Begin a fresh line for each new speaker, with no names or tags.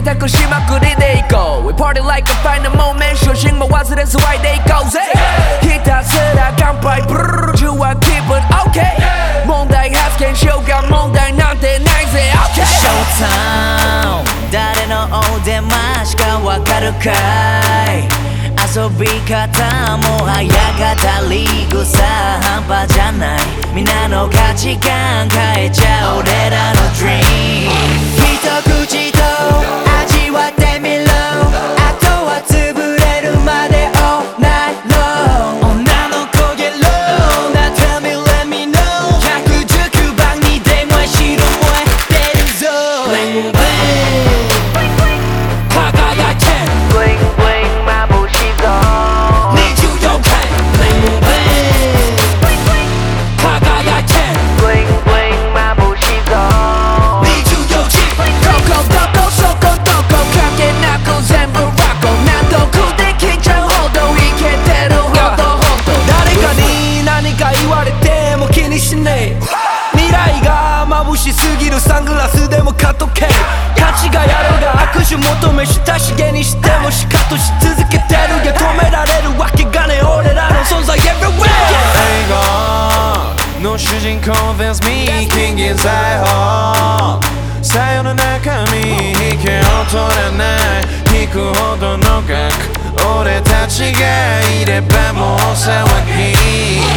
そう贅沢しまくりでいこう。We party like a final moment. 初心も忘れず湧いていこうぜひたすら乾杯。ブルル中は気分。OK 問題発見しようが問題なんてないぜ。OK
ショータウン誰のお出ましかわかるかい？遊び方も早かった。リーグさ半端じゃない。皆の価値観変えちゃう。俺らの Dream
未来が眩しすぎるサングラスでも買っとけ。価値がやるが握手求め親しげにしてもシカとし続けてるや止められるわけがね俺らの存在。everywhere
映画の主人公 There's me 金銀財宝さよの中身引けを取らない。引くほどの額俺たちがいればもう騒ぎ。